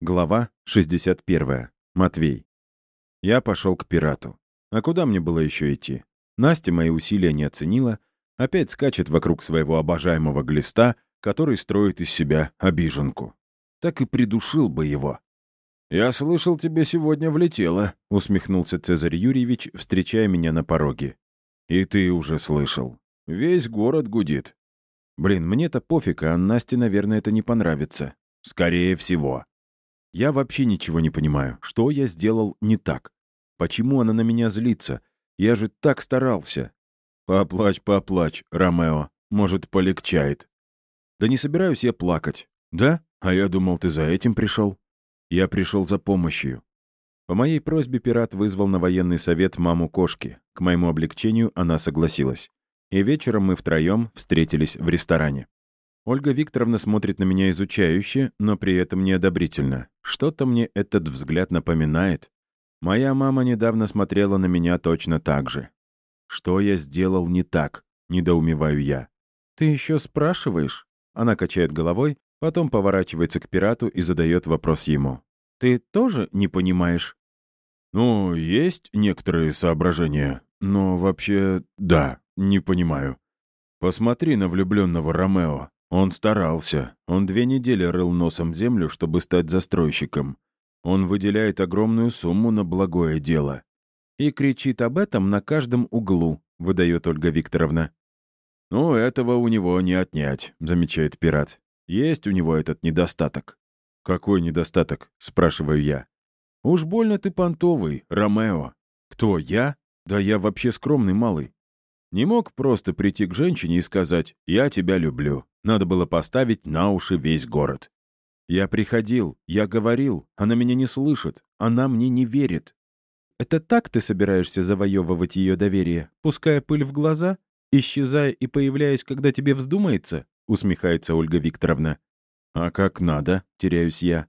Глава 61. Матвей. Я пошел к пирату. А куда мне было еще идти? Настя мои усилия не оценила, опять скачет вокруг своего обожаемого глиста, который строит из себя обиженку. Так и придушил бы его. «Я слышал, тебе сегодня влетело», — усмехнулся Цезарь Юрьевич, встречая меня на пороге. «И ты уже слышал. Весь город гудит». «Блин, мне-то пофиг, а Насте, наверное, это не понравится». «Скорее всего», я вообще ничего не понимаю. Что я сделал не так? Почему она на меня злится? Я же так старался. Поплачь, поплачь, Ромео. Может, полегчает. Да не собираюсь я плакать. Да? А я думал, ты за этим пришел. Я пришел за помощью. По моей просьбе пират вызвал на военный совет маму кошки. К моему облегчению она согласилась. И вечером мы втроем встретились в ресторане. Ольга Викторовна смотрит на меня изучающе, но при этом неодобрительно. Что-то мне этот взгляд напоминает. Моя мама недавно смотрела на меня точно так же. Что я сделал не так? Недоумеваю я. Ты еще спрашиваешь? Она качает головой, потом поворачивается к пирату и задает вопрос ему. Ты тоже не понимаешь? Ну, есть некоторые соображения, но вообще, да, не понимаю. Посмотри на влюбленного Ромео. Он старался. Он две недели рыл носом землю, чтобы стать застройщиком. Он выделяет огромную сумму на благое дело. И кричит об этом на каждом углу, выдает Ольга Викторовна. «Ну, этого у него не отнять», — замечает пират. «Есть у него этот недостаток». «Какой недостаток?» — спрашиваю я. «Уж больно ты понтовый, Ромео». «Кто, я? Да я вообще скромный малый. Не мог просто прийти к женщине и сказать «я тебя люблю». Надо было поставить на уши весь город. Я приходил, я говорил, она меня не слышит, она мне не верит. Это так ты собираешься завоевывать ее доверие, пуская пыль в глаза, исчезая и появляясь, когда тебе вздумается? Усмехается Ольга Викторовна. А как надо, теряюсь я.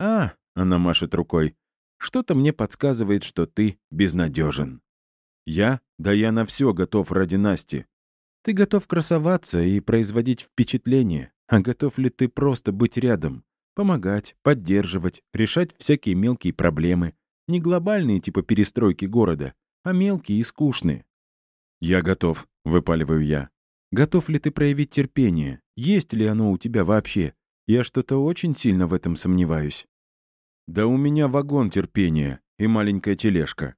А, она машет рукой. Что-то мне подсказывает, что ты безнадежен. Я? Да я на все готов ради Насти. Ты готов красоваться и производить впечатление, а готов ли ты просто быть рядом, помогать, поддерживать, решать всякие мелкие проблемы, не глобальные типа перестройки города, а мелкие и скучные. «Я готов», — выпаливаю я. «Готов ли ты проявить терпение? Есть ли оно у тебя вообще? Я что-то очень сильно в этом сомневаюсь». «Да у меня вагон терпения и маленькая тележка».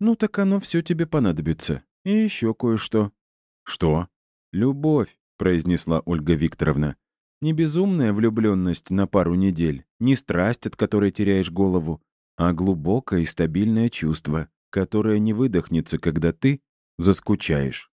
«Ну так оно все тебе понадобится. И еще кое-что. «Что?» «Любовь», — произнесла Ольга Викторовна. «Не безумная влюбленность на пару недель, не страсть, от которой теряешь голову, а глубокое и стабильное чувство, которое не выдохнется, когда ты заскучаешь».